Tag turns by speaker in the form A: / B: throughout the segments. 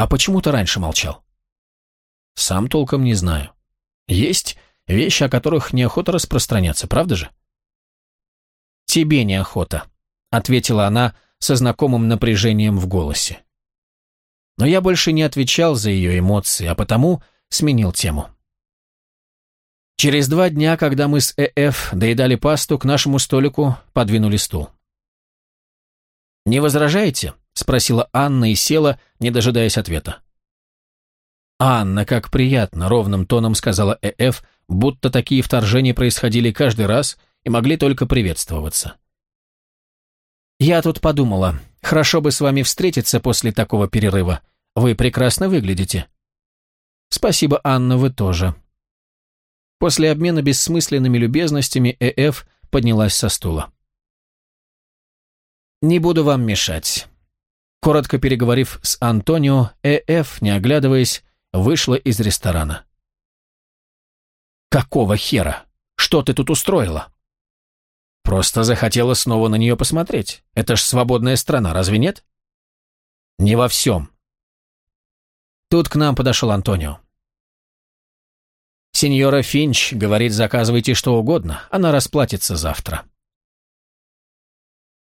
A: А почему ты раньше молчал? Сам толком не знаю. Есть вещи, о которых неохота распространяться, правда же? Тебе неохота, ответила она со знакомым напряжением в голосе. Но я больше не отвечал за ее эмоции, а потому сменил тему. Через два дня, когда мы с ЭФ доедали пасту, к нашему столику подвинули стул. «Не возражаете?» – спросила Анна и села, не дожидаясь ответа. «Анна, как приятно!» – ровным тоном сказала ЭФ, будто такие вторжения происходили каждый раз и могли только приветствоваться. «Я тут подумала, хорошо бы с вами встретиться после такого перерыва. Вы прекрасно выглядите». «Спасибо, Анна, вы тоже». После обмена бессмысленными любезностями ЭФ поднялась со стула. «Не буду вам мешать». Коротко переговорив с Антонио, ЭФ, не оглядываясь, вышла из ресторана. «Какого хера? Что ты тут устроила?» «Просто захотела снова на нее посмотреть. Это ж свободная страна, разве нет?» «Не во всем». Тут к нам подошел Антонио. «Сеньора Финч говорит, заказывайте что угодно, она расплатится завтра».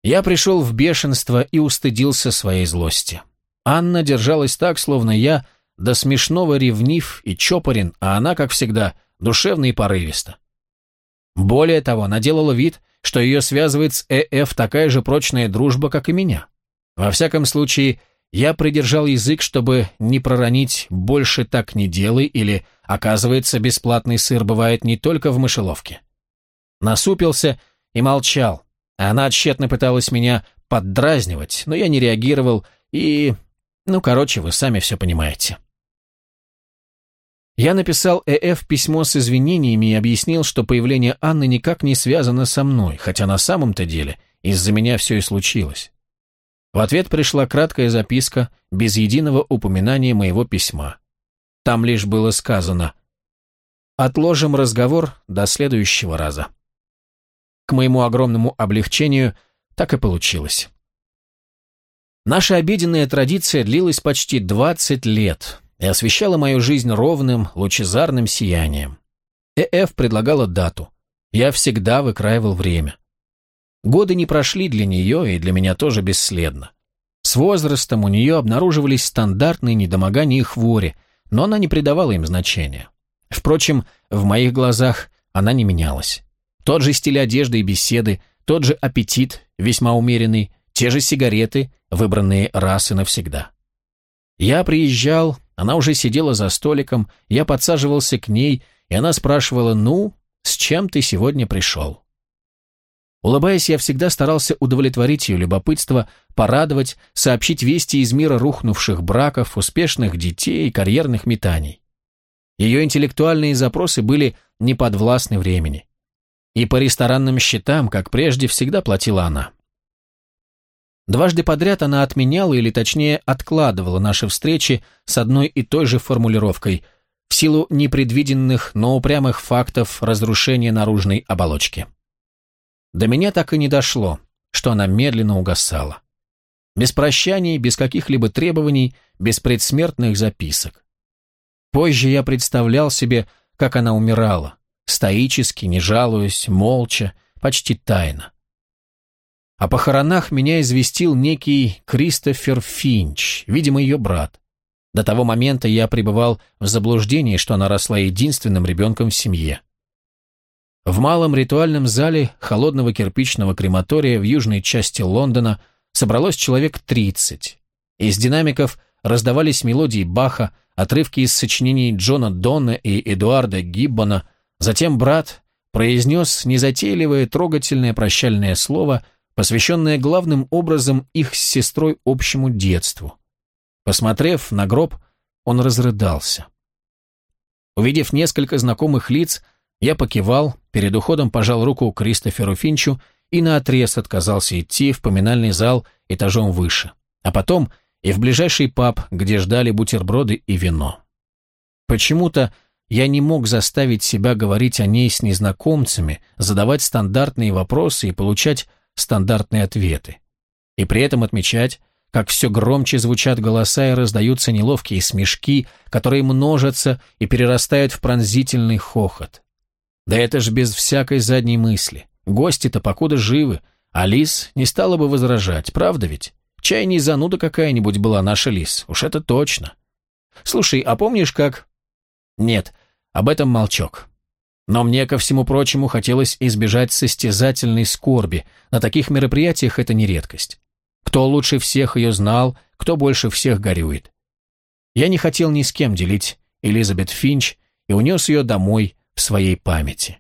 A: Я пришел в бешенство и устыдился своей злости. Анна держалась так, словно я до смешного ревнив и чопорен, а она, как всегда, душевно и порывисто. Более того, она делала вид, что ее связывает с ЭФ такая же прочная дружба, как и меня. Во всяком случае, я придержал язык, чтобы не проронить «больше так не делай» или «оказывается, бесплатный сыр бывает не только в мышеловке». Насупился и молчал, она тщетно пыталась меня поддразнивать, но я не реагировал и... Ну, короче, вы сами все понимаете. Я написал ЭФ письмо с извинениями и объяснил, что появление Анны никак не связано со мной, хотя на самом-то деле из-за меня все и случилось. В ответ пришла краткая записка, без единого упоминания моего письма. Там лишь было сказано «Отложим разговор до следующего раза». К моему огромному облегчению так и получилось. Наша обеденная традиция длилась почти 20 лет и освещала мою жизнь ровным, лучезарным сиянием. ЭФ предлагала дату. Я всегда выкраивал время. Годы не прошли для нее и для меня тоже бесследно. С возрастом у нее обнаруживались стандартные недомогания и хвори, но она не придавала им значения. Впрочем, в моих глазах она не менялась. Тот же стиль одежды и беседы, тот же аппетит, весьма умеренный, те же сигареты, выбранные раз и навсегда. Я приезжал, она уже сидела за столиком, я подсаживался к ней, и она спрашивала, «Ну, с чем ты сегодня пришел?» Улыбаясь, я всегда старался удовлетворить ее любопытство, порадовать, сообщить вести из мира рухнувших браков, успешных детей и карьерных метаний. Ее интеллектуальные запросы были неподвластны времени. И по ресторанным счетам, как прежде, всегда платила она. Дважды подряд она отменяла или, точнее, откладывала наши встречи с одной и той же формулировкой в силу непредвиденных, но упрямых фактов разрушения наружной оболочки. До меня так и не дошло, что она медленно угасала. Без прощаний, без каких-либо требований, без предсмертных записок. Позже я представлял себе, как она умирала, стоически, не жалуясь, молча, почти тайно. О похоронах меня известил некий Кристофер Финч, видимо, ее брат. До того момента я пребывал в заблуждении, что она росла единственным ребенком в семье. В малом ритуальном зале холодного кирпичного крематория в южной части Лондона собралось человек 30. Из динамиков раздавались мелодии Баха, отрывки из сочинений Джона Донна и Эдуарда Гиббона, Затем брат произнес незатейливое трогательное прощальное слово, посвященное главным образом их с сестрой общему детству. Посмотрев на гроб, он разрыдался. Увидев несколько знакомых лиц, я покивал, перед уходом пожал руку Кристоферу Финчу и наотрез отказался идти в поминальный зал этажом выше, а потом и в ближайший паб, где ждали бутерброды и вино. Почему-то я не мог заставить себя говорить о ней с незнакомцами, задавать стандартные вопросы и получать стандартные ответы. И при этом отмечать, как все громче звучат голоса и раздаются неловкие смешки, которые множатся и перерастают в пронзительный хохот. Да это ж без всякой задней мысли. Гости-то покуда живы, а Лис не стала бы возражать, правда ведь? Чай не зануда какая-нибудь была наша Лис, уж это точно. Слушай, а помнишь, как... Нет, об этом молчок. Но мне, ко всему прочему, хотелось избежать состязательной скорби. На таких мероприятиях это не редкость. Кто лучше всех ее знал, кто больше всех горюет. Я не хотел ни с кем делить Элизабет Финч и унес ее домой в своей памяти.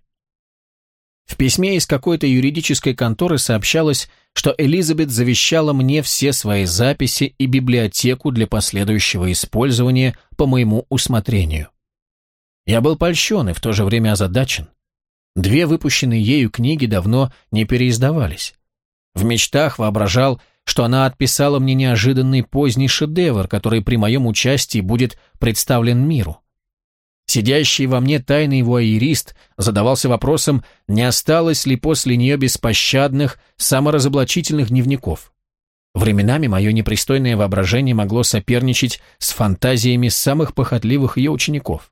A: В письме из какой-то юридической конторы сообщалось, что Элизабет завещала мне все свои записи и библиотеку для последующего использования по моему усмотрению. Я был польщен и в то же время озадачен. Две выпущенные ею книги давно не переиздавались. В мечтах воображал, что она отписала мне неожиданный поздний шедевр, который при моем участии будет представлен миру. Сидящий во мне тайный вуайерист задавался вопросом, не осталось ли после нее беспощадных, саморазоблачительных дневников. Временами мое непристойное воображение могло соперничать с фантазиями самых похотливых ее учеников.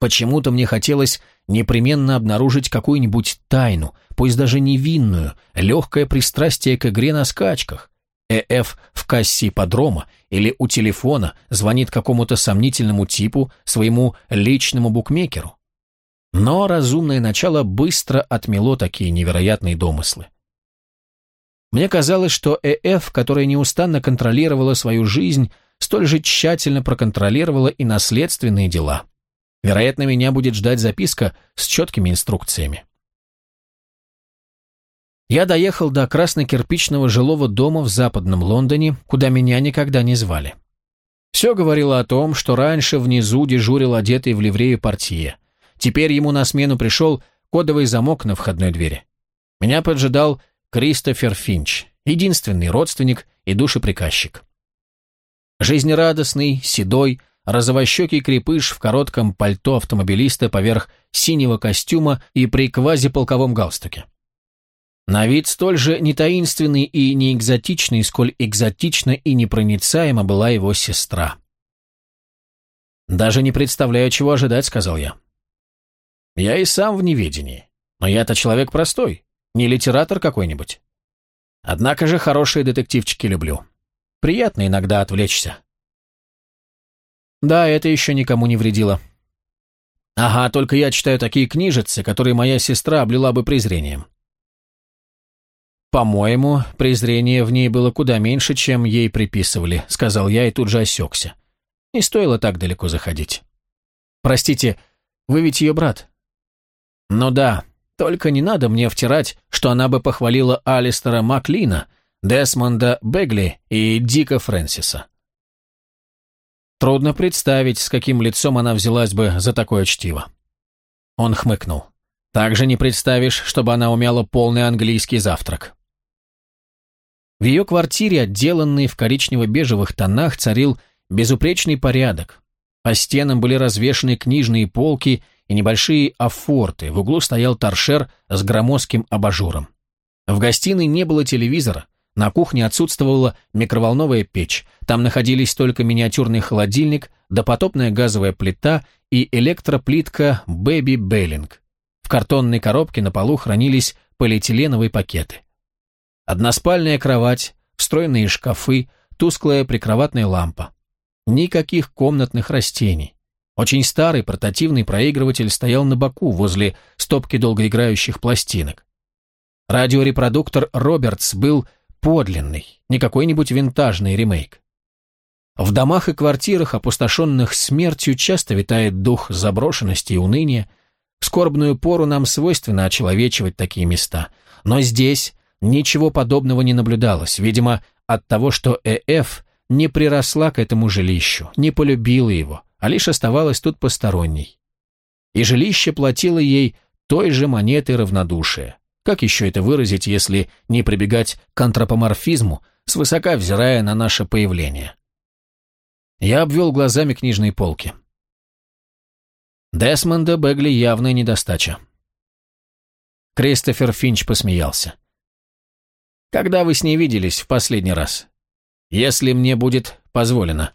A: Почему-то мне хотелось непременно обнаружить какую-нибудь тайну, пусть даже невинную, легкое пристрастие к игре на скачках. ЭФ в кассе ипподрома или у телефона звонит какому-то сомнительному типу, своему личному букмекеру. Но разумное начало быстро отмело такие невероятные домыслы. Мне казалось, что ЭФ, которая неустанно контролировала свою жизнь, столь же тщательно проконтролировала и наследственные дела. Вероятно, меня будет ждать записка с четкими инструкциями. Я доехал до красно-кирпичного жилого дома в западном Лондоне, куда меня никогда не звали. Все говорило о том, что раньше внизу дежурил одетый в ливрею портье. Теперь ему на смену пришел кодовый замок на входной двери. Меня поджидал Кристофер Финч, единственный родственник и душеприказчик. Жизнерадостный, седой, розовощекий крепыш в коротком пальто автомобилиста поверх синего костюма и при квазиполковом галстуке. На вид столь же не таинственный и не экзотичный, сколь экзотично и непроницаема была его сестра. «Даже не представляю, чего ожидать», — сказал я. «Я и сам в неведении, но я-то человек простой, не литератор какой-нибудь. Однако же хорошие детективчики люблю. Приятно иногда отвлечься». Да, это еще никому не вредило. Ага, только я читаю такие книжицы, которые моя сестра облила бы презрением. «По-моему, презрение в ней было куда меньше, чем ей приписывали», — сказал я и тут же осекся. Не стоило так далеко заходить. «Простите, вы ведь ее брат?» «Ну да, только не надо мне втирать, что она бы похвалила Алистера Маклина, Десмонда Бегли и Дика Фрэнсиса. Трудно представить, с каким лицом она взялась бы за такое чтиво. Он хмыкнул. Также не представишь, чтобы она умела полный английский завтрак. В ее квартире, отделанной в коричнево-бежевых тонах, царил безупречный порядок. По стенам были развешаны книжные полки и небольшие афорты, в углу стоял торшер с громоздким абажуром. В гостиной не было телевизора, на кухне отсутствовала микроволновая печь, там находились только миниатюрный холодильник, допотопная газовая плита и электроплитка Baby Belling. В картонной коробке на полу хранились полиэтиленовые пакеты. Односпальная кровать, встроенные шкафы, тусклая прикроватная лампа. Никаких комнатных растений. Очень старый портативный проигрыватель стоял на боку возле стопки долгоиграющих пластинок. Радиорепродуктор Робертс был подлинный, не какой-нибудь винтажный ремейк. В домах и квартирах, опустошенных смертью, часто витает дух заброшенности и уныния. В скорбную пору нам свойственно очеловечивать такие места. Но здесь ничего подобного не наблюдалось, видимо, от того, что ЭФ не приросла к этому жилищу, не полюбила его, а лишь оставалась тут посторонней. И жилище платило ей той же монетой равнодушия. Как еще это выразить, если не прибегать к антропоморфизму, свысока взирая на наше появление? Я обвел глазами книжные полки. Десмонда Бегли явная недостача. Кристофер Финч посмеялся. «Когда вы с ней виделись в последний раз?» если мне будет позволено.